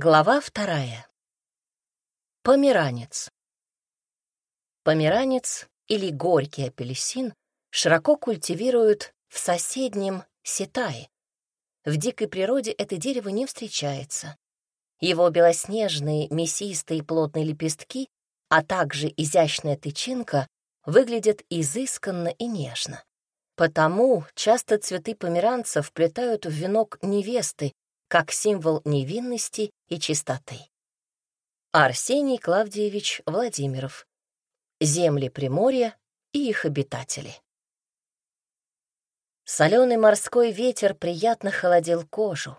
Глава вторая. Померанец. Померанец или горький апельсин широко культивируют в соседнем Ситае. В дикой природе это дерево не встречается. Его белоснежные, мясистые плотные лепестки, а также изящная тычинка выглядят изысканно и нежно. Потому часто цветы померанцев вплетают в венок невесты, как символ невинности и чистоты. Арсений Клавдиевич Владимиров. Земли Приморья и их обитатели. Соленый морской ветер приятно холодил кожу.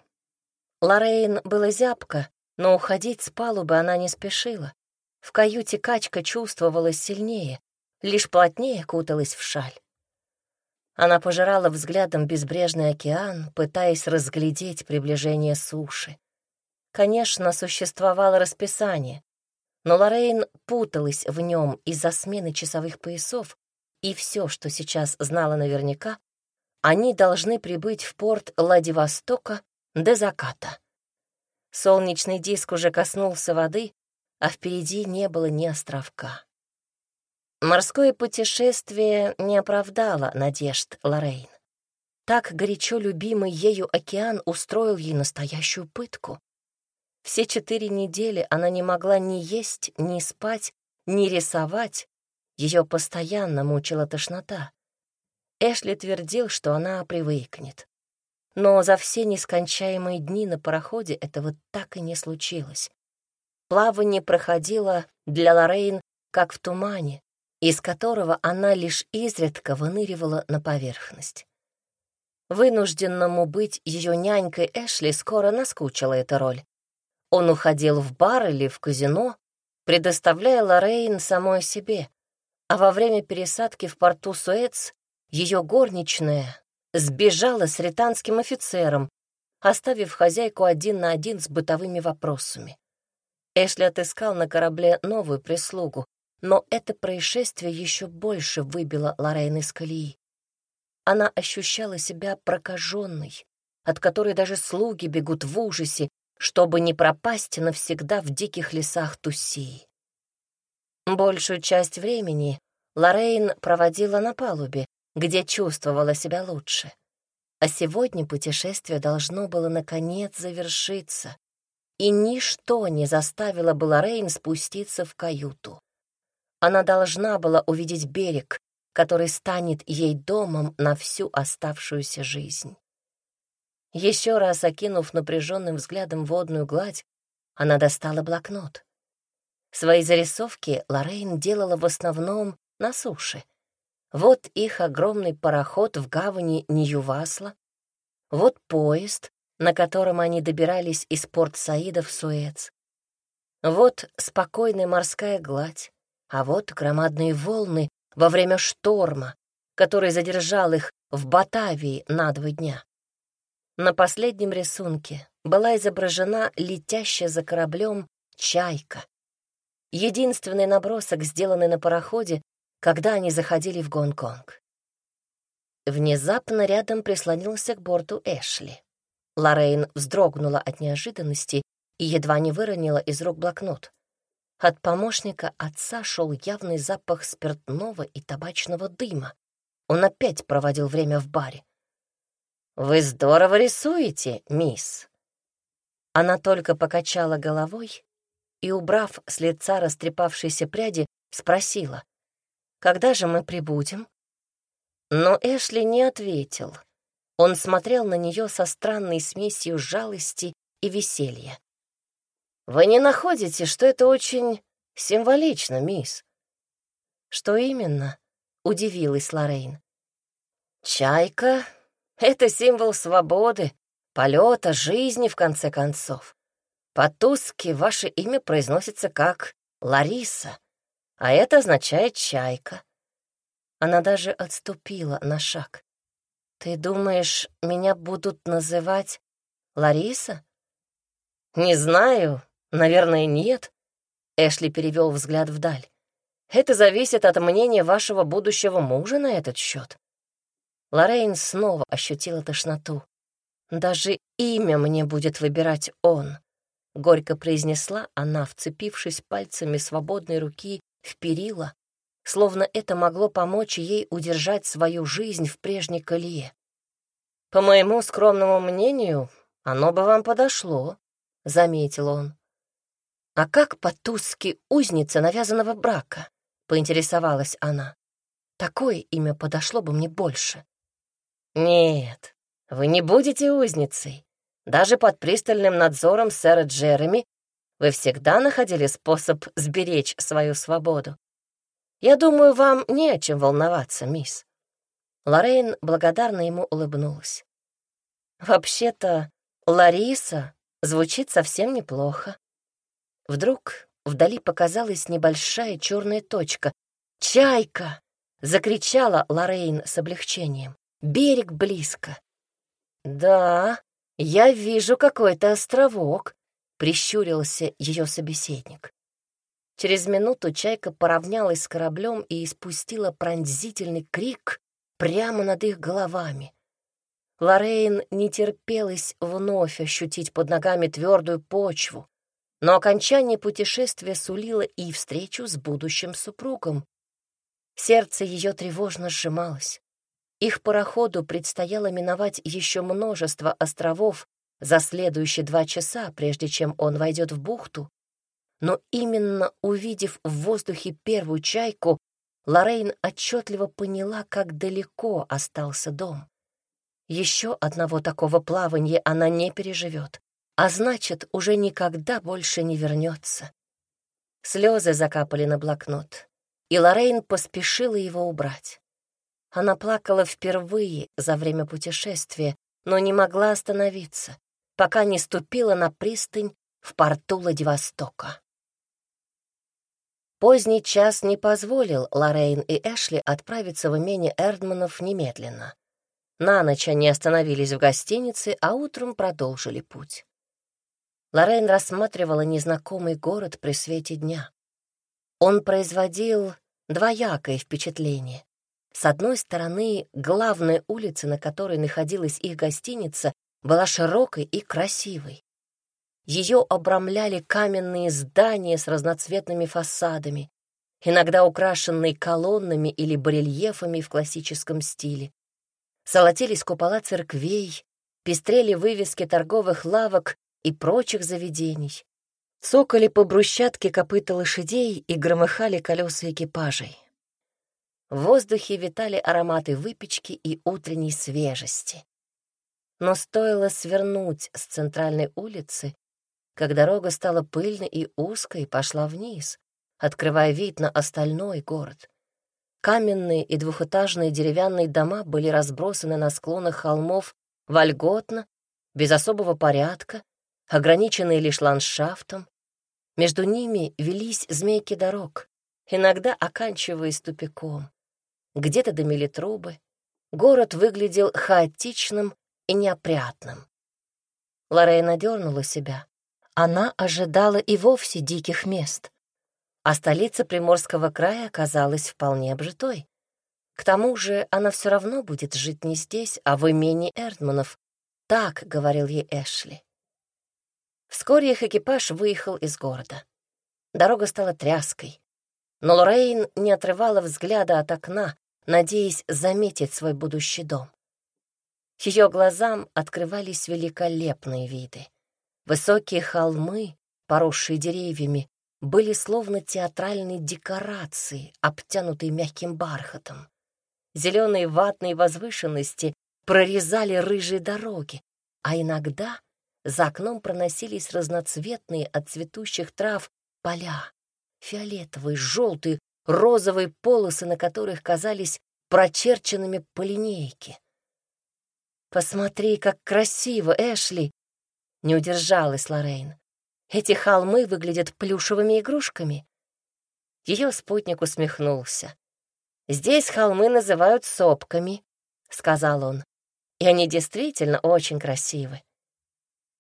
Лорейн была зябка, но уходить с палубы она не спешила. В каюте качка чувствовалась сильнее, лишь плотнее куталась в шаль. Она пожирала взглядом безбрежный океан, пытаясь разглядеть приближение суши. Конечно, существовало расписание, но Лоррейн путалась в нем из-за смены часовых поясов, и все, что сейчас знала наверняка, они должны прибыть в порт Владивостока до заката. Солнечный диск уже коснулся воды, а впереди не было ни островка. Морское путешествие не оправдало надежд Лоррейн. Так горячо любимый ею океан устроил ей настоящую пытку. Все четыре недели она не могла ни есть, ни спать, ни рисовать. Ее постоянно мучила тошнота. Эшли твердил, что она привыкнет. Но за все нескончаемые дни на пароходе этого так и не случилось. Плавание проходило для Лоррейн как в тумане, из которого она лишь изредка выныривала на поверхность. Вынужденному быть ее нянькой Эшли скоро наскучила эта роль. Он уходил в бар или в казино, предоставляя Лоррейн самой себе, а во время пересадки в порту Суэц ее горничная сбежала с ританским офицером, оставив хозяйку один на один с бытовыми вопросами. Эшли отыскал на корабле новую прислугу, но это происшествие еще больше выбило Лоррейн из колеи. Она ощущала себя прокаженной, от которой даже слуги бегут в ужасе, чтобы не пропасть навсегда в диких лесах Туссии. Большую часть времени Лоррейн проводила на палубе, где чувствовала себя лучше. А сегодня путешествие должно было наконец завершиться, и ничто не заставило бы Лоррейн спуститься в каюту. Она должна была увидеть берег, который станет ей домом на всю оставшуюся жизнь. Еще раз окинув напряженным взглядом водную гладь, она достала блокнот. Свои зарисовки Лоррейн делала в основном на суше. Вот их огромный пароход в гавани Ньювасла, вот поезд, на котором они добирались из Порт-Саида в Суэц. Вот спокойная морская гладь, а вот громадные волны во время шторма, который задержал их в Батавии на два дня. На последнем рисунке была изображена летящая за кораблем чайка. Единственный набросок, сделанный на пароходе, когда они заходили в Гонконг. Внезапно рядом прислонился к борту Эшли. Лоррейн вздрогнула от неожиданности и едва не выронила из рук блокнот. От помощника отца шел явный запах спиртного и табачного дыма. Он опять проводил время в баре. «Вы здорово рисуете, мисс!» Она только покачала головой и, убрав с лица растрепавшиеся пряди, спросила, «Когда же мы прибудем?» Но Эшли не ответил. Он смотрел на нее со странной смесью жалости и веселья. Вы не находите, что это очень символично, мисс? Что именно? Удивилась Лорейн. Чайка — это символ свободы, полета, жизни, в конце концов. По-тузски ваше имя произносится как Лариса, а это означает «чайка». Она даже отступила на шаг. «Ты думаешь, меня будут называть Лариса?» «Не знаю, «Наверное, нет», — Эшли перевел взгляд вдаль. «Это зависит от мнения вашего будущего мужа на этот счет». Лоррейн снова ощутила тошноту. «Даже имя мне будет выбирать он. — горько произнесла она, вцепившись пальцами свободной руки в перила, словно это могло помочь ей удержать свою жизнь в прежней колее. «По моему скромному мнению, оно бы вам подошло», — заметил он. «А как по-тузски узница навязанного брака?» — поинтересовалась она. «Такое имя подошло бы мне больше». «Нет, вы не будете узницей. Даже под пристальным надзором сэра Джереми вы всегда находили способ сберечь свою свободу. Я думаю, вам не о чем волноваться, мисс». Лоррейн благодарно ему улыбнулась. «Вообще-то, Лариса звучит совсем неплохо. Вдруг вдали показалась небольшая черная точка. «Чайка!» — закричала Лоррейн с облегчением. «Берег близко». «Да, я вижу какой-то островок», — прищурился ее собеседник. Через минуту чайка поравнялась с кораблем и испустила пронзительный крик прямо над их головами. Лоррейн не терпелась вновь ощутить под ногами твердую почву, но окончание путешествия сулило и встречу с будущим супругом. Сердце ее тревожно сжималось. Их пароходу предстояло миновать еще множество островов за следующие два часа, прежде чем он войдет в бухту. Но именно увидев в воздухе первую чайку, Лоррейн отчетливо поняла, как далеко остался дом. Еще одного такого плавания она не переживет а значит, уже никогда больше не вернется. Слезы закапали на блокнот, и Лоррейн поспешила его убрать. Она плакала впервые за время путешествия, но не могла остановиться, пока не ступила на пристань в порту Владивостока. Поздний час не позволил Лоррейн и Эшли отправиться в имение Эрдманов немедленно. На ночь они остановились в гостинице, а утром продолжили путь. Лорен рассматривала незнакомый город при свете дня. Он производил двоякое впечатление. С одной стороны, главная улица, на которой находилась их гостиница, была широкой и красивой. Ее обрамляли каменные здания с разноцветными фасадами, иногда украшенные колоннами или барельефами в классическом стиле. Золотились купола церквей, пестрели вывески торговых лавок и прочих заведений. Цокали по брусчатке копыта лошадей и громыхали колеса экипажей. В воздухе витали ароматы выпечки и утренней свежести. Но стоило свернуть с центральной улицы, как дорога стала пыльной и узкой, пошла вниз, открывая вид на остальной город. Каменные и двухэтажные деревянные дома были разбросаны на склонах холмов вольготно, без особого порядка, ограниченные лишь ландшафтом. Между ними велись змейки дорог, иногда оканчиваясь тупиком. Где-то дымили трубы. Город выглядел хаотичным и неопрятным. Лорейна дернула себя. Она ожидала и вовсе диких мест. А столица Приморского края оказалась вполне обжитой. К тому же она все равно будет жить не здесь, а в имении Эрдманов. Так говорил ей Эшли. Вскоре их экипаж выехал из города. Дорога стала тряской, но Лоррейн не отрывала взгляда от окна, надеясь заметить свой будущий дом. Ее глазам открывались великолепные виды. Высокие холмы, поросшие деревьями, были словно театральные декорации, обтянутые мягким бархатом. Зеленые ватные возвышенности прорезали рыжие дороги, а иногда за окном проносились разноцветные от цветущих трав поля. Фиолетовые, желтые, розовые полосы, на которых казались прочерченными по линейке. «Посмотри, как красиво, Эшли!» — не удержалась Лоррейн. «Эти холмы выглядят плюшевыми игрушками». Ее спутник усмехнулся. «Здесь холмы называют сопками», — сказал он. «И они действительно очень красивы.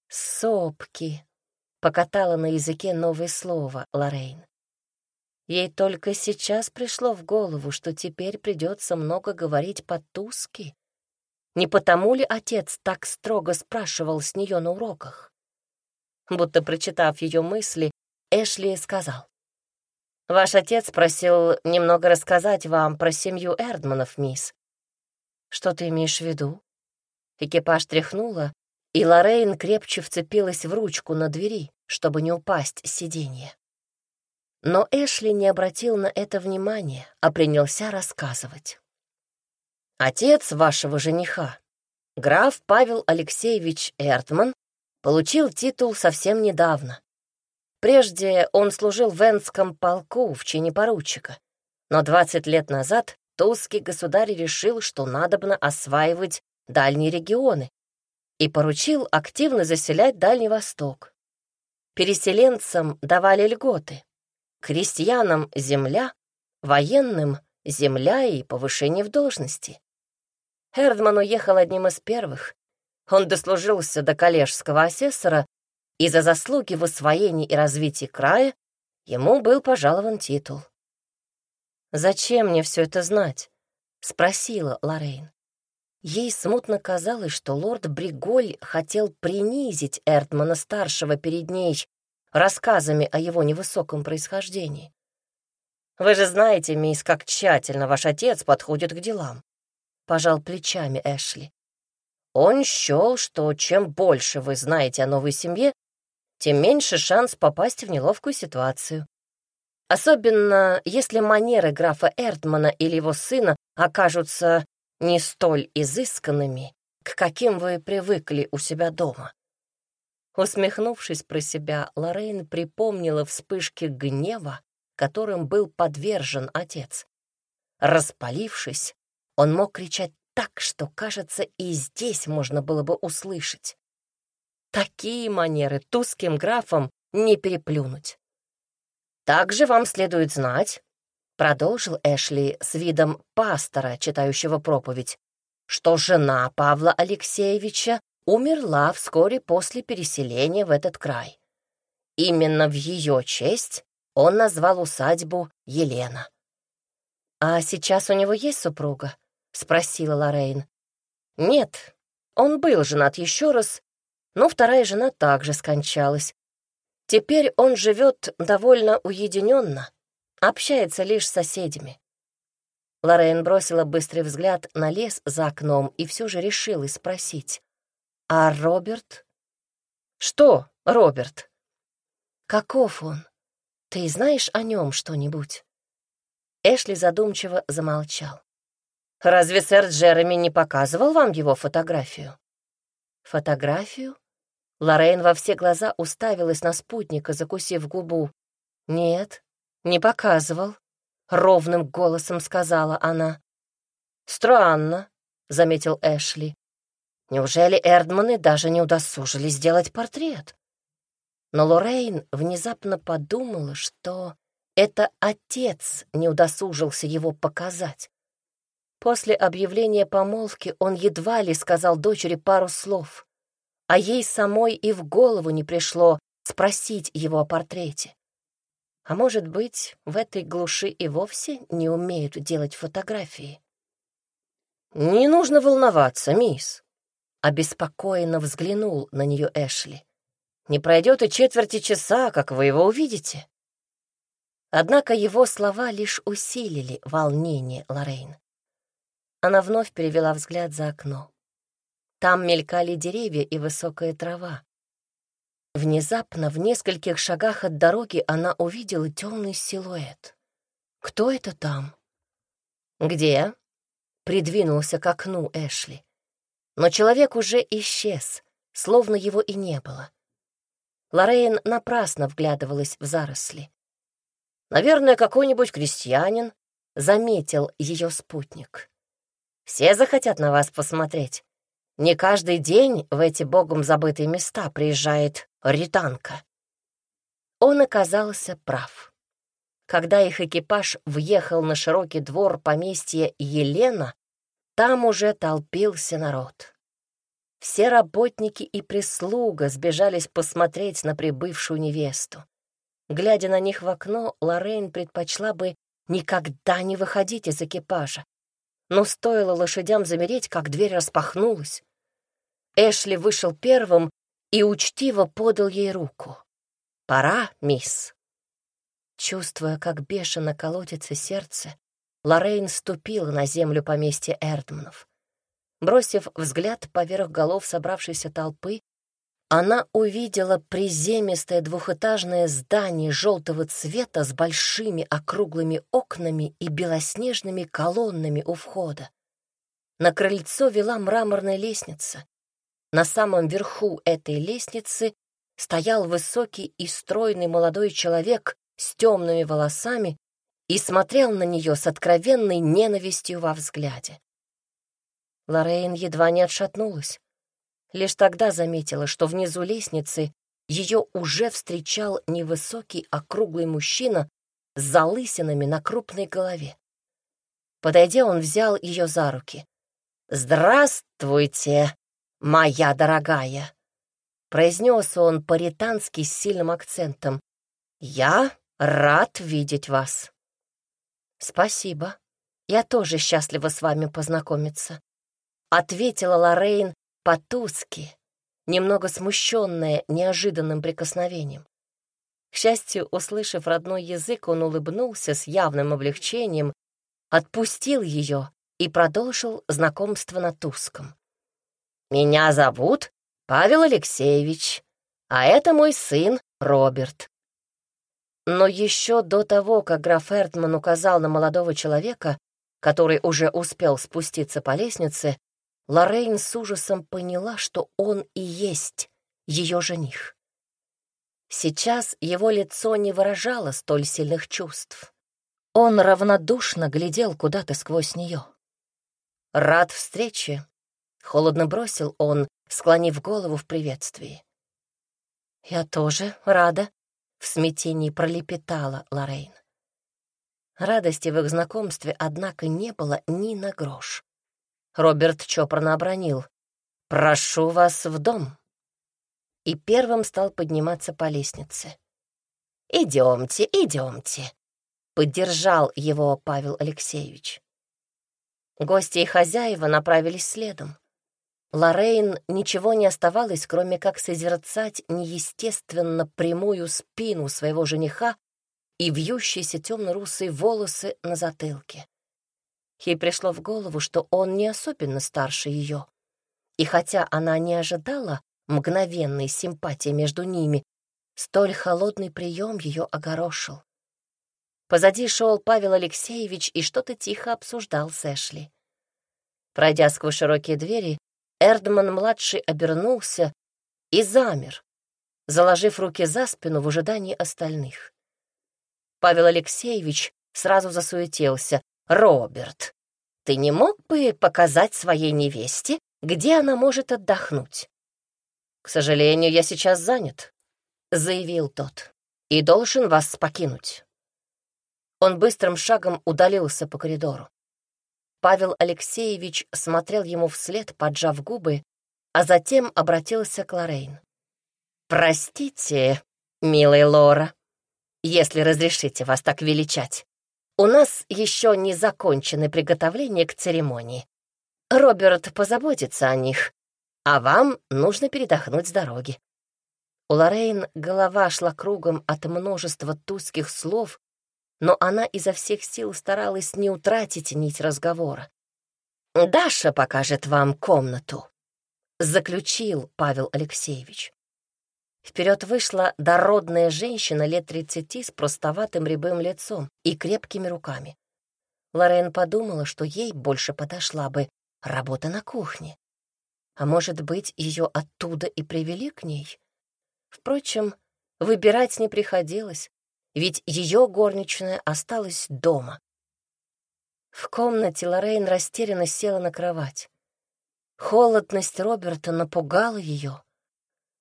«Сопки», — покатала на языке новое слово Лоррейн. Ей только сейчас пришло в голову, что теперь придется много говорить по-тузски. Не потому ли отец так строго спрашивал с нее на уроках? Будто прочитав ее мысли, Эшли сказал. «Ваш отец просил немного рассказать вам про семью Эрдманов, мисс». «Что ты имеешь в виду?» Экипаж тряхнула, и Лоррейн крепче вцепилась в ручку на двери, чтобы не упасть с сиденья. Но Эшли не обратил на это внимания, а принялся рассказывать. «Отец вашего жениха, граф Павел Алексеевич Эртман, получил титул совсем недавно. Прежде он служил в Энском полку в чине поручика, но 20 лет назад Тузский государь решил, что надобно осваивать дальние регионы и поручил активно заселять Дальний Восток. Переселенцам давали льготы, крестьянам — земля, военным — земля и повышение в должности. Хердман уехал одним из первых. Он дослужился до коллежского асессора, и за заслуги в освоении и развитии края ему был пожалован титул. «Зачем мне все это знать?» — спросила Лоррейн. Ей смутно казалось, что лорд Бриголь хотел принизить Эртмана-старшего перед ней рассказами о его невысоком происхождении. «Вы же знаете, мисс, как тщательно ваш отец подходит к делам», — пожал плечами Эшли. Он счел, что чем больше вы знаете о новой семье, тем меньше шанс попасть в неловкую ситуацию. Особенно если манеры графа Эртмана или его сына окажутся не столь изысканными, к каким вы привыкли у себя дома. Усмехнувшись про себя, Лоррейн припомнила вспышки гнева, которым был подвержен отец. Распалившись, он мог кричать так, что, кажется, и здесь можно было бы услышать. Такие манеры туским графом не переплюнуть. «Также вам следует знать», — продолжил Эшли с видом пастора, читающего проповедь, что жена Павла Алексеевича умерла вскоре после переселения в этот край. Именно в ее честь он назвал усадьбу Елена. «А сейчас у него есть супруга?» — спросила Лоррейн. «Нет, он был женат еще раз, но вторая жена также скончалась. Теперь он живет довольно уединенно, общается лишь с соседями». Лоррейн бросила быстрый взгляд на лес за окном и все же решила спросить. А Роберт? Что, Роберт? Каков он? Ты знаешь о нем что-нибудь? Эшли задумчиво замолчал. Разве сэр Джереми не показывал вам его фотографию? Фотографию? Лоррейн во все глаза уставилась на спутника, закусив губу. «Нет, не показывал», — ровным голосом сказала она. «Странно», — заметил Эшли. Неужели Эрдманы даже не удосужились сделать портрет? Но Лоррейн внезапно подумала, что это отец не удосужился его показать. После объявления помолвки он едва ли сказал дочери пару слов, а ей самой и в голову не пришло спросить его о портрете. А может быть, в этой глуши и вовсе не умеют делать фотографии? «Не нужно волноваться, мисс», Обеспокоенно взглянул на нее Эшли. «Не пройдет и четверти часа, как вы его увидите». Однако его слова лишь усилили волнение Лоррейн. Она вновь перевела взгляд за окно. Там мелькали деревья и высокая трава. Внезапно, в нескольких шагах от дороги, она увидела темный силуэт. «Кто это там?» «Где?» — придвинулся к окну Эшли. Но человек уже исчез, словно его и не было. Лоррейн напрасно вглядывалась в заросли. «Наверное, какой-нибудь крестьянин», — заметил ее спутник. «Все захотят на вас посмотреть. Не каждый день в эти богом забытые места приезжает ританка». Он оказался прав. Когда их экипаж въехал на широкий двор поместья Елена, там уже толпился народ. Все работники и прислуга сбежались посмотреть на прибывшую невесту. Глядя на них в окно, Лоррейн предпочла бы никогда не выходить из экипажа. Но стоило лошадям замереть, как дверь распахнулась. Эшли вышел первым и учтиво подал ей руку. «Пора, мисс». Чувствуя, как бешено колотится сердце, Лоррейн ступила на землю поместья Эрдманов. Бросив взгляд поверх голов собравшейся толпы, она увидела приземистое двухэтажное здание желтого цвета с большими округлыми окнами и белоснежными колоннами у входа. На крыльцо вела мраморная лестница. На самом верху этой лестницы стоял высокий и стройный молодой человек с темными волосами и смотрел на нее с откровенной ненавистью во взгляде. Лоррейн едва не отшатнулась. Лишь тогда заметила, что внизу лестницы ее уже встречал невысокий округлый мужчина с залысинами на крупной голове. Подойдя, он взял ее за руки. «Здравствуйте, моя дорогая!» Произнес он паритански с сильным акцентом. «Я рад видеть вас». «Спасибо. Я тоже счастлива с вами познакомиться», — ответила Лоррейн по-тузки, немного смущенная неожиданным прикосновением. К счастью, услышав родной язык, он улыбнулся с явным облегчением, отпустил ее и продолжил знакомство на туском. «Меня зовут Павел Алексеевич, а это мой сын Роберт». Но еще до того, как граф Эртман указал на молодого человека, который уже успел спуститься по лестнице, Лоррейн с ужасом поняла, что он и есть ее жених. Сейчас его лицо не выражало столь сильных чувств. Он равнодушно глядел куда-то сквозь нее. «Рад встрече», — холодно бросил он, склонив голову в приветствии. «Я тоже рада», — в смятении пролепетала Лоррейн. Радости в их знакомстве, однако, не было ни на грош. Роберт чопорно обронил. «Прошу вас в дом». И первым стал подниматься по лестнице. «Идемте, идемте», — поддержал его Павел Алексеевич. Гости и хозяева направились следом. Лорейн ничего не оставалось, кроме как созерцать неестественно прямую спину своего жениха и вьющиеся темно-русые волосы на затылке. Ей пришло в голову, что он не особенно старше ее. И хотя она не ожидала мгновенной симпатии между ними, столь холодный прием ее огорошил. Позади шел Павел Алексеевич и что-то тихо обсуждал с Эшли. Пройдя сквозь широкие двери, Эрдман-младший обернулся и замер, заложив руки за спину в ожидании остальных. Павел Алексеевич сразу засуетился. «Роберт, ты не мог бы показать своей невесте, где она может отдохнуть?» «К сожалению, я сейчас занят», — заявил тот, — «и должен вас покинуть». Он быстрым шагом удалился по коридору. Павел Алексеевич смотрел ему вслед, поджав губы, а затем обратился к Лорейн. «Простите, милая Лора, если разрешите вас так величать. У нас еще не закончены приготовления к церемонии. Роберт позаботится о них, а вам нужно передохнуть с дороги». У Лоррейн голова шла кругом от множества туских слов, но она изо всех сил старалась не утратить нить разговора. «Даша покажет вам комнату», — заключил Павел Алексеевич. Вперед вышла дородная женщина лет тридцати с простоватым рябым лицом и крепкими руками. Лорен подумала, что ей больше подошла бы работа на кухне. А может быть, ее оттуда и привели к ней? Впрочем, выбирать не приходилось, ведь ее горничная осталась дома. В комнате Лоррейн растерянно села на кровать. Холодность Роберта напугала ее.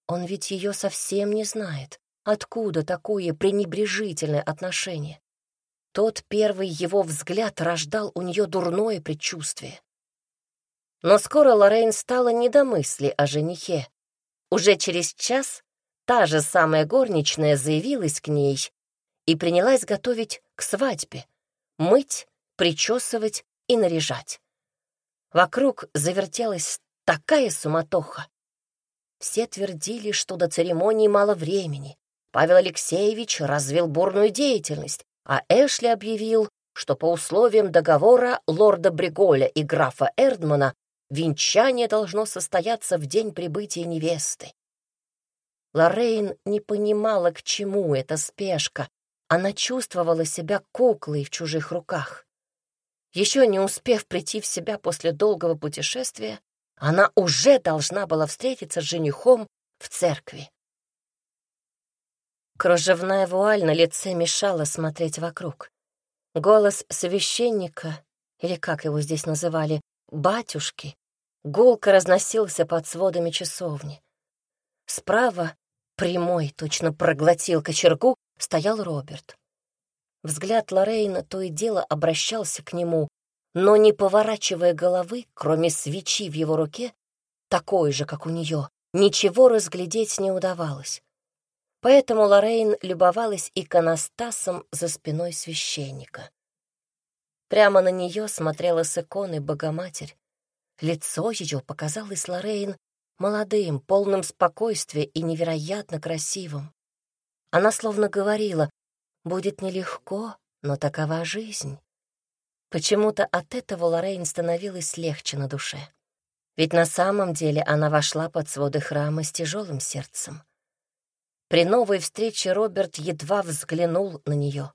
Он ведь ее совсем не знает. Откуда такое пренебрежительное отношение? Тот первый его взгляд рождал у нее дурное предчувствие. Но скоро Лоррейн стала не до мысли о женихе. Уже через час та же самая горничная заявилась к ней и принялась готовить к свадьбе, мыть, причесывать и наряжать. Вокруг завертелась такая суматоха, все твердили, что до церемонии мало времени. Павел Алексеевич развил бурную деятельность, а Эшли объявил, что по условиям договора лорда Бриголя и графа Эрдмана венчание должно состояться в день прибытия невесты. Лоррейн не понимала, к чему эта спешка. Она чувствовала себя куклой в чужих руках. Еще не успев прийти в себя после долгого путешествия, она уже должна была встретиться с женихом в церкви. Кружевная вуаль на лице мешала смотреть вокруг. Голос священника, или как его здесь называли, батюшки, гулко разносился под сводами часовни. Справа, прямой, точно проглотил кочергу, стоял Роберт. Взгляд Лорейна то и дело обращался к нему, но не поворачивая головы, кроме свечи в его руке, такой же, как у нее, ничего разглядеть не удавалось. Поэтому Лорейн любовалась иконостасом за спиной священника. Прямо на нее смотрела с иконы Богоматерь. Лицо ее показалось Лорейн молодым, полным спокойствия и невероятно красивым. Она словно говорила, будет нелегко, но такова жизнь. Почему-то от этого Лорейн становилась легче на душе. Ведь на самом деле она вошла под своды храма с тяжелым сердцем. При новой встрече Роберт едва взглянул на нее.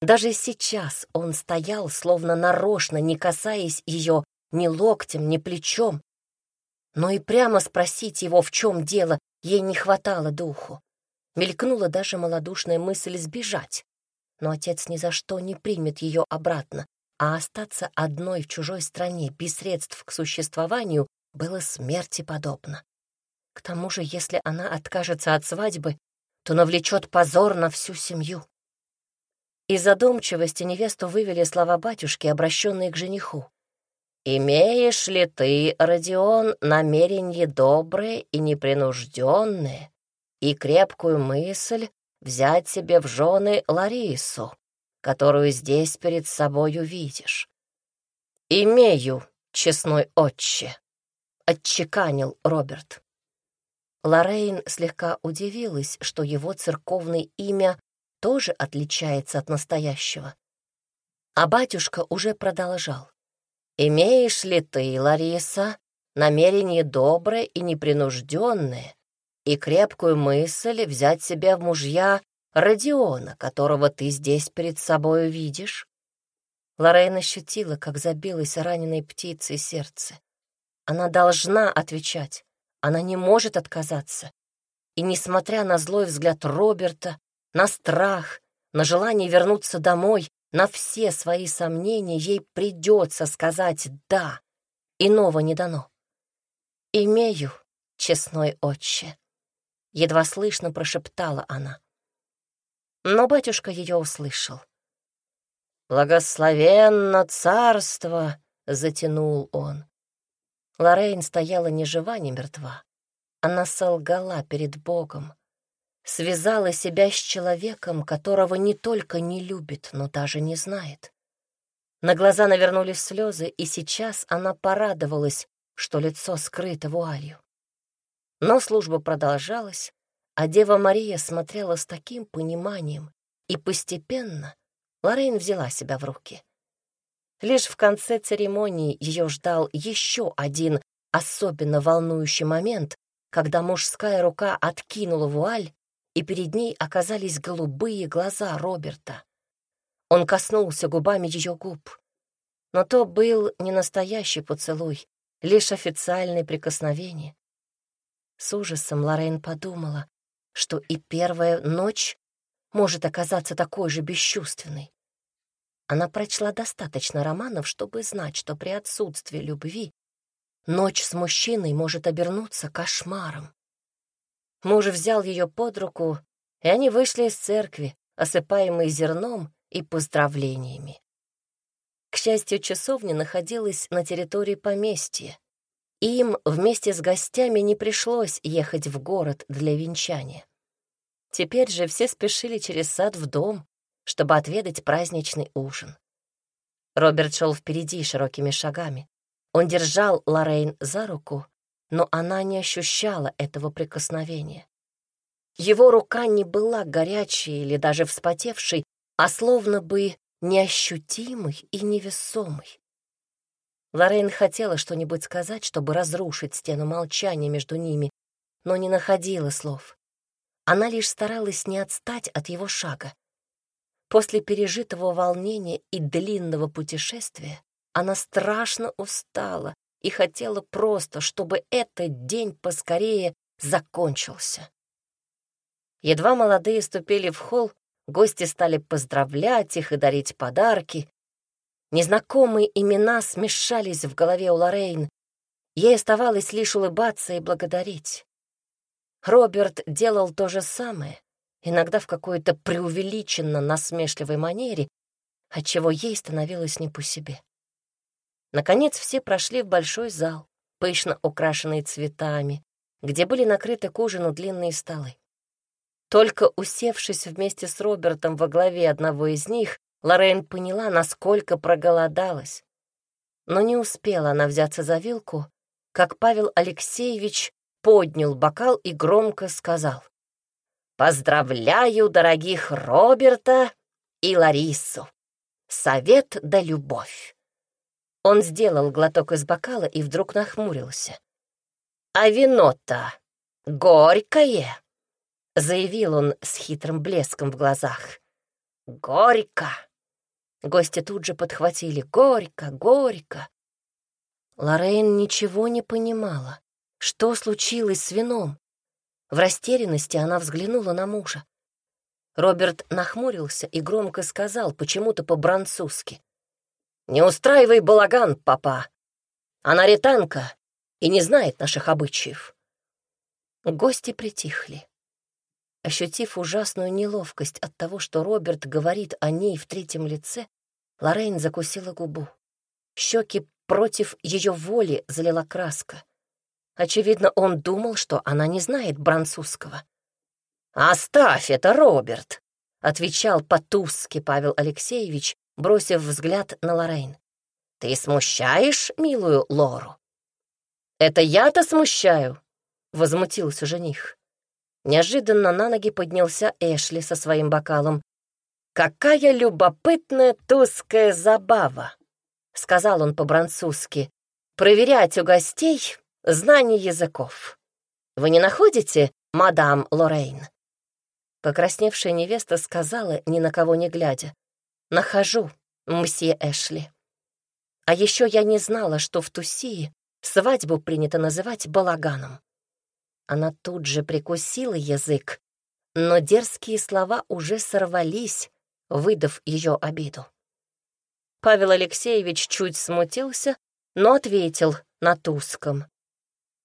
Даже сейчас он стоял, словно нарочно, не касаясь ее ни локтем, ни плечом. Но и прямо спросить его, в чем дело, ей не хватало духу. Мелькнула даже малодушная мысль сбежать. Но отец ни за что не примет ее обратно, а остаться одной в чужой стране без средств к существованию было смерти подобно. К тому же, если она откажется от свадьбы, то навлечет позор на всю семью. Из задумчивости невесту вывели слова батюшки, обращенные к жениху. «Имеешь ли ты, Родион, намерение доброе и непринужденное и крепкую мысль взять себе в жены Ларису, которую здесь перед собой увидишь?» «Имею, честной отче», — отчеканил Роберт. Лоррейн слегка удивилась, что его церковное имя тоже отличается от настоящего. А батюшка уже продолжал. «Имеешь ли ты, Лариса, намерение доброе и непринужденное и крепкую мысль взять себя в мужья Родиона, которого ты здесь перед собой видишь?» Лоррейн ощутила, как забилось раненой птицей сердце. Она должна отвечать. Она не может отказаться. И, несмотря на злой взгляд Роберта, на страх, на желание вернуться домой, на все свои сомнения, ей придется сказать «да». Иного не дано. «Имею, честной отче», — едва слышно прошептала она. Но батюшка ее услышал. «Благословенно царство!» — затянул он. Лоррейн стояла ни жива, ни мертва. Она солгала перед Богом, связала себя с человеком, которого не только не любит, но даже не знает. На глаза навернулись слезы, и сейчас она порадовалась, что лицо скрыто вуалью. Но служба продолжалась, а Дева Мария смотрела с таким пониманием, и постепенно Лоррейн взяла себя в руки. Лишь в конце церемонии ее ждал еще один особенно волнующий момент, когда мужская рука откинула вуаль, и перед ней оказались голубые глаза Роберта. Он коснулся губами ее губ. Но то был не настоящий поцелуй, лишь официальное прикосновение. С ужасом Лорен подумала, что и первая ночь может оказаться такой же бесчувственной. Она прочла достаточно романов, чтобы знать, что при отсутствии любви ночь с мужчиной может обернуться кошмаром. Муж взял ее под руку, и они вышли из церкви, осыпаемые зерном и поздравлениями. К счастью, часовня находилась на территории поместья. Им вместе с гостями не пришлось ехать в город для венчания. Теперь же все спешили через сад в дом, чтобы отведать праздничный ужин. Роберт шел впереди широкими шагами. Он держал Лоррейн за руку, но она не ощущала этого прикосновения. Его рука не была горячей или даже вспотевшей, а словно бы неощутимой и невесомой. Лоррейн хотела что-нибудь сказать, чтобы разрушить стену молчания между ними, но не находила слов. Она лишь старалась не отстать от его шага. После пережитого волнения и длинного путешествия она страшно устала и хотела просто, чтобы этот день поскорее закончился. Едва молодые ступили в холл, гости стали поздравлять их и дарить подарки. Незнакомые имена смешались в голове у Лоррейн. Ей оставалось лишь улыбаться и благодарить. Роберт делал то же самое, иногда в какой-то преувеличенно насмешливой манере, отчего ей становилось не по себе. Наконец все прошли в большой зал, пышно украшенный цветами, где были накрыты к ужину длинные столы. Только усевшись вместе с Робертом во главе одного из них, Лорен поняла, насколько проголодалась. Но не успела она взяться за вилку, как Павел Алексеевич поднял бокал и громко сказал. «Поздравляю, дорогих Роберта и Ларису! Совет да любовь!» Он сделал глоток из бокала и вдруг нахмурился. «А вино-то горькое!» — заявил он с хитрым блеском в глазах. «Горько!» Гости тут же подхватили «Горько! Горько!» Лоррейн ничего не понимала. Что случилось с вином? В растерянности она взглянула на мужа. Роберт нахмурился и громко сказал, почему-то по-бранцузски. «Не устраивай балаган, папа. Она ретанка и не знает наших обычаев». Гости притихли. Ощутив ужасную неловкость от того, что Роберт говорит о ней в третьем лице, Лоррейн закусила губу. Щеки против ее воли залила краска. Очевидно, он думал, что она не знает бранцузского. «Оставь это, Роберт!» — отвечал по-тузски Павел Алексеевич, бросив взгляд на Лоррейн. «Ты смущаешь милую Лору?» «Это я-то смущаю!» — возмутился жених. Неожиданно на ноги поднялся Эшли со своим бокалом. «Какая любопытная тузская забава!» — сказал он по-бранцузски. «Проверять у гостей знание языков. Вы не находите, мадам Лоррейн?» Покрасневшая невеста сказала, ни на кого не глядя. «Нахожу, мсье Эшли. А еще я не знала, что в Тусии свадьбу принято называть балаганом». Она тут же прикусила язык, но дерзкие слова уже сорвались, выдав ее обиду. Павел Алексеевич чуть смутился, но ответил на туском.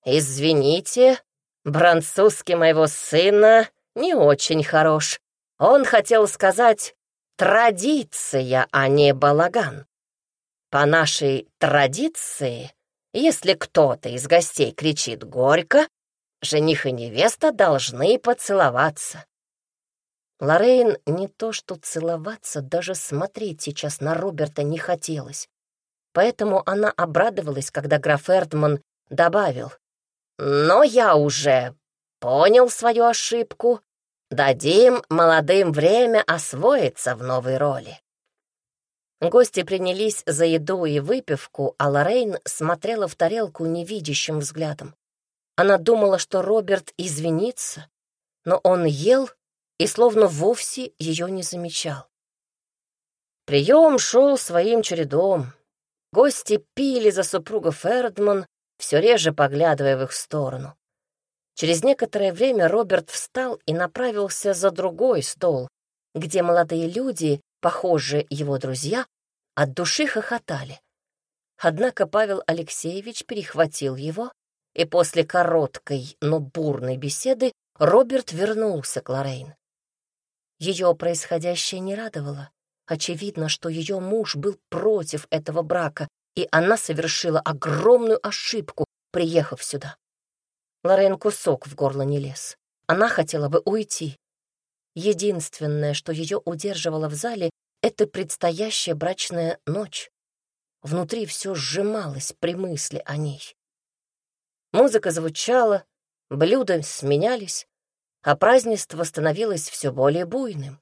«Извините, французский моего сына не очень хорош. Он хотел сказать «традиция», а не «балаган». По нашей традиции, если кто-то из гостей кричит горько, жених и невеста должны поцеловаться. Лоррейн не то что целоваться, даже смотреть сейчас на Роберта не хотелось. Поэтому она обрадовалась, когда граф Эрдман добавил. Но я уже понял свою ошибку. Дадим молодым время освоиться в новой роли. Гости принялись за еду и выпивку, а Лоррейн смотрела в тарелку невидящим взглядом. Она думала, что Роберт извинится, но он ел и словно вовсе ее не замечал. Прием шел своим чередом. Гости пили за супруга Фердман, все реже поглядывая в их сторону. Через некоторое время Роберт встал и направился за другой стол, где молодые люди, похожие его друзья, от души хохотали. Однако Павел Алексеевич перехватил его, и после короткой, но бурной беседы Роберт вернулся к Лоррейн. Ее происходящее не радовало. Очевидно, что ее муж был против этого брака, и она совершила огромную ошибку, приехав сюда. Лорен кусок в горло не лез. Она хотела бы уйти. Единственное, что ее удерживало в зале, это предстоящая брачная ночь. Внутри все сжималось при мысли о ней. Музыка звучала, блюда сменялись, а празднество становилось все более буйным.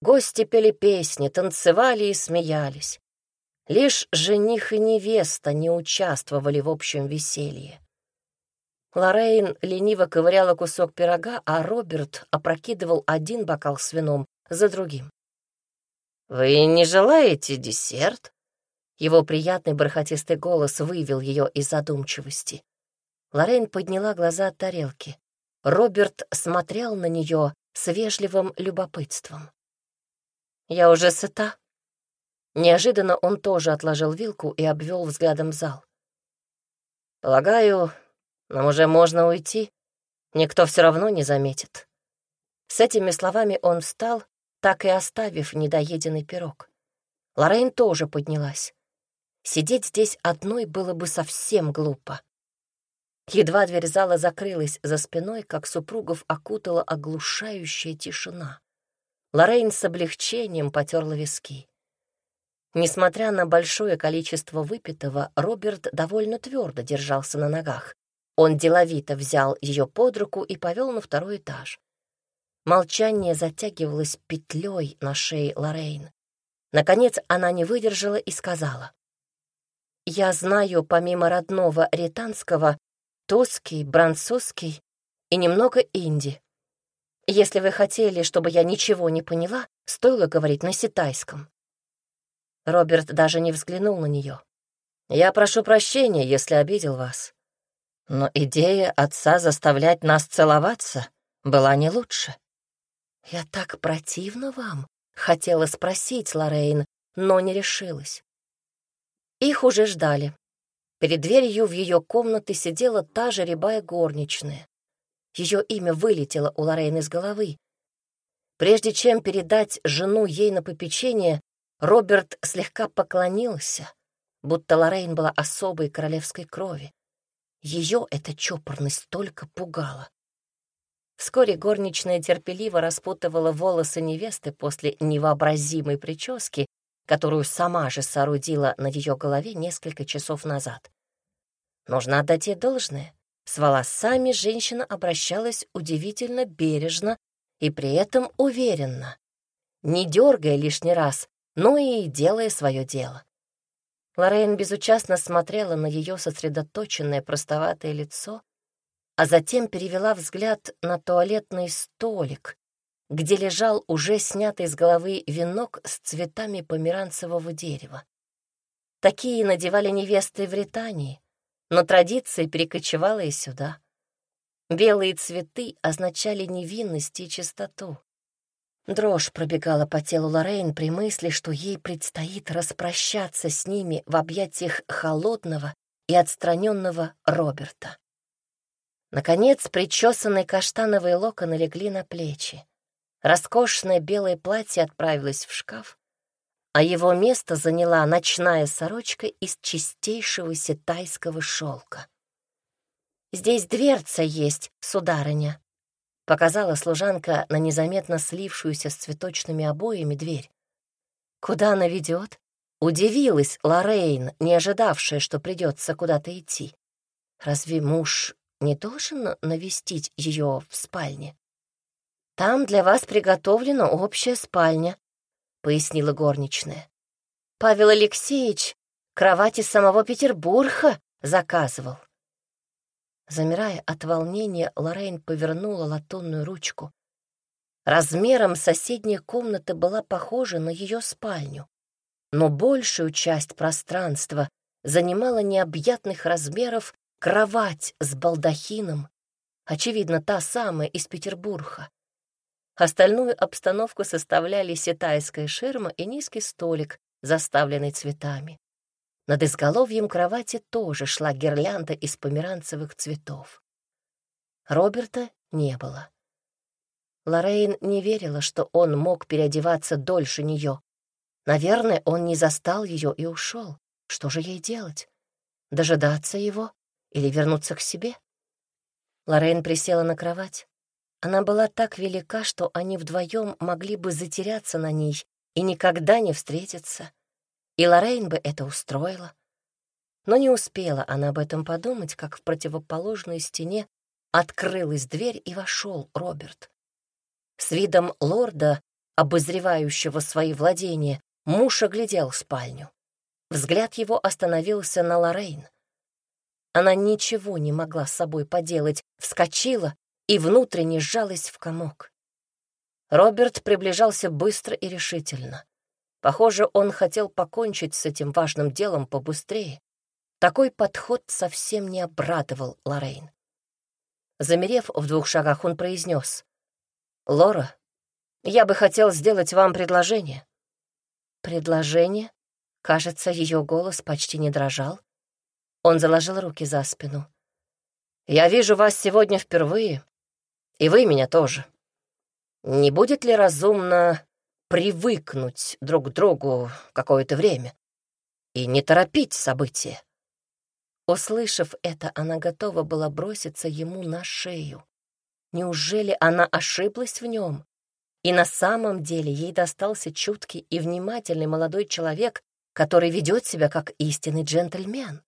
Гости пели песни, танцевали и смеялись. Лишь жених и невеста не участвовали в общем веселье. Лоррейн лениво ковыряла кусок пирога, а Роберт опрокидывал один бокал с вином за другим. «Вы не желаете десерт?» Его приятный бархатистый голос вывел ее из задумчивости. Лоррейн подняла глаза от тарелки. Роберт смотрел на нее с вежливым любопытством. «Я уже сыта». Неожиданно он тоже отложил вилку и обвел взглядом зал. «Полагаю, нам уже можно уйти. Никто все равно не заметит». С этими словами он встал, так и оставив недоеденный пирог. Лоррейн тоже поднялась. Сидеть здесь одной было бы совсем глупо. Едва дверь зала закрылась за спиной, как супругов окутала оглушающая тишина. Лоррейн с облегчением потерла виски. Несмотря на большое количество выпитого, Роберт довольно твердо держался на ногах. Он деловито взял ее под руку и повел на второй этаж. Молчание затягивалось петлей на шее Лоррейн. Наконец она не выдержала и сказала. «Я знаю, помимо родного ританского, тоский, бранцузский и немного инди. Если вы хотели, чтобы я ничего не поняла, стоило говорить на ситайском. Роберт даже не взглянул на нее. «Я прошу прощения, если обидел вас. Но идея отца заставлять нас целоваться была не лучше». «Я так противна вам?» — хотела спросить Лоррейн, но не решилась. Их уже ждали. Перед дверью в ее комнаты сидела та же рябая горничная. Ее имя вылетело у Лорейн из головы. Прежде чем передать жену ей на попечение, Роберт слегка поклонился, будто Лорейн была особой королевской крови. Ее эта чопорность только пугала. Вскоре горничная терпеливо распутывала волосы невесты после невообразимой прически, которую сама же соорудила на ее голове несколько часов назад. Нужно отдать ей должное. С волосами женщина обращалась удивительно бережно и при этом уверенно, не дергая лишний раз, но и делая свое дело. Лорен безучастно смотрела на ее сосредоточенное простоватое лицо, а затем перевела взгляд на туалетный столик, где лежал уже снятый с головы венок с цветами померанцевого дерева. Такие надевали невесты в Британии, но традиция перекочевала и сюда. Белые цветы означали невинность и чистоту. Дрожь пробегала по телу Лоррейн при мысли, что ей предстоит распрощаться с ними в объятиях холодного и отстраненного Роберта. Наконец, причесанные каштановые локоны легли на плечи. Роскошное белое платье отправилось в шкаф, а его место заняла ночная сорочка из чистейшего ситайского шелка. «Здесь дверца есть, сударыня», — показала служанка на незаметно слившуюся с цветочными обоями дверь. «Куда она ведет?» Удивилась Лоррейн, не ожидавшая, что придется куда-то идти. Разве муж не должен навестить ее в спальне? «Там для вас приготовлена общая спальня», — пояснила горничная. «Павел Алексеевич кровати самого Петербурга заказывал». Замирая от волнения, Лоррейн повернула латунную ручку. Размером соседняя комната была похожа на ее спальню, но большую часть пространства занимала необъятных размеров кровать с балдахином, очевидно, та самая из Петербурга. Остальную обстановку составляли ситайская ширма и низкий столик, заставленный цветами. Над изголовьем кровати тоже шла гирлянда из померанцевых цветов. Роберта не было. Лоррейн не верила, что он мог переодеваться дольше нее. Наверное, он не застал ее и ушел. Что же ей делать? Дожидаться его или вернуться к себе? Лоррейн присела на кровать. Она была так велика, что они вдвоем могли бы затеряться на ней и никогда не встретиться. И Лоррейн бы это устроила. Но не успела она об этом подумать, как в противоположной стене открылась дверь и вошел Роберт. С видом лорда, обозревающего свои владения, муж оглядел спальню. Взгляд его остановился на Лоррейн. Она ничего не могла с собой поделать, вскочила и внутренне сжалась в комок. Роберт приближался быстро и решительно. Похоже, он хотел покончить с этим важным делом побыстрее. Такой подход совсем не обрадовал Лоррейн. Замерев в двух шагах, он произнес. «Лора, я бы хотел сделать вам предложение». «Предложение?» Кажется, ее голос почти не дрожал. Он заложил руки за спину. «Я вижу вас сегодня впервые, и вы меня тоже. Не будет ли разумно привыкнуть друг к другу какое-то время и не торопить события?» Услышав это, она готова была броситься ему на шею. Неужели она ошиблась в нем? И на самом деле ей достался чуткий и внимательный молодой человек, который ведет себя как истинный джентльмен.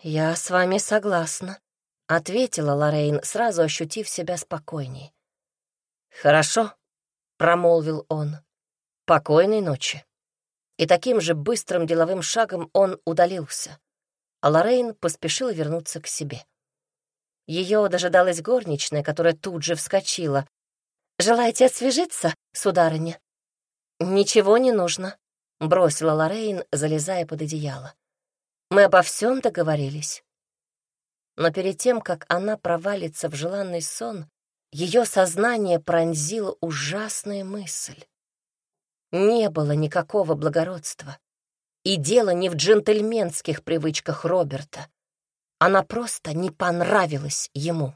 «Я с вами согласна», — ответила Лоррейн, сразу ощутив себя спокойней. «Хорошо», — промолвил он. «Покойной ночи». И таким же быстрым деловым шагом он удалился а Лоррейн поспешила вернуться к себе. Ее дожидалась горничная, которая тут же вскочила. «Желаете освежиться, сударыня?» «Ничего не нужно», — бросила Лоррейн, залезая под одеяло. «Мы обо всем договорились». Но перед тем, как она провалится в желанный сон, ее сознание пронзила ужасная мысль. Не было никакого благородства, и дело не в джентльменских привычках Роберта. Она просто не понравилась ему.